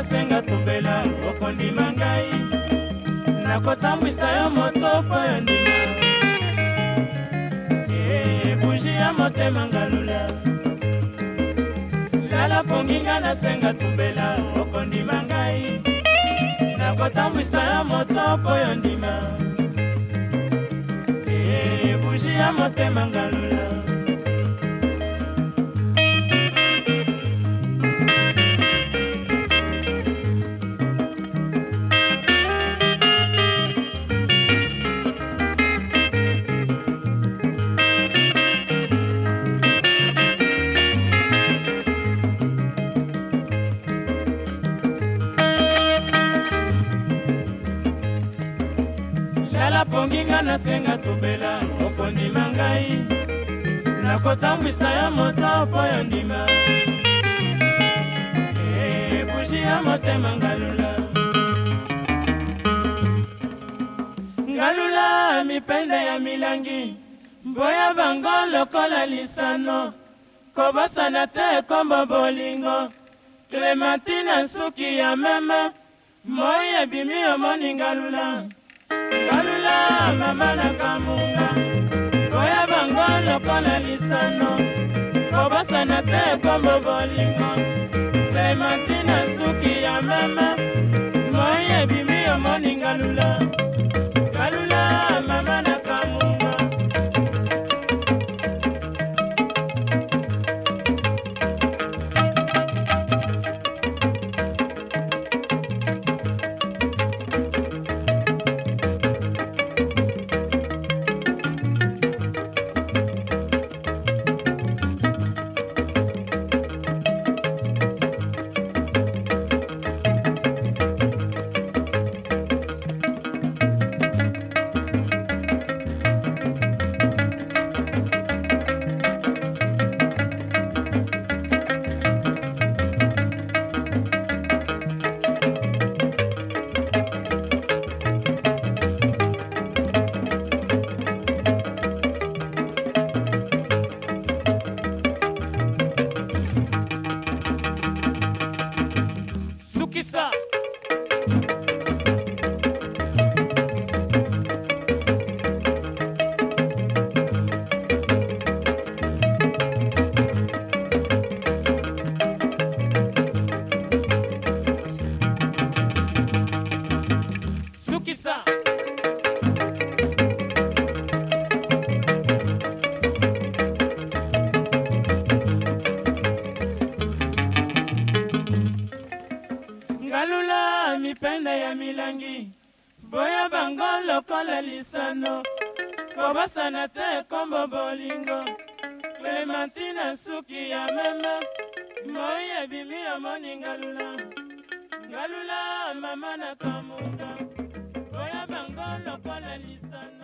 nasenga tobela okondima ngai nakotambwisa yo moto mpo yo ndima ebuji eh, ya motema ngalula lala ponginga nasenga tobela okondima ngai nakotambwisa yo moto mpo yo ndima ebuji eh, ya motema ngalula tala ponginga nasenga tobela okondima ngai nakotambwisa ya moto mpo yo ndima ebushi eh, ya motema ngalula ngalula mipende ya milangi mboya bango lokola lisano kobosana te kombo bolingo klementine nsuki ya meme moi ebimi omoni ngalula kalula mama na kamunga koya bango lokola lisano kobosana te kombo bolingo klematine suki ya mama moi ebimi yo moninga lula What's up? ngalula mipenda ya milangi boya bango lokola lisano kobosana te kombo bolingo klementine nsuki ya meme moi ebimi omoni ngalula ngalula mama na kamuka boya bango lokola lisano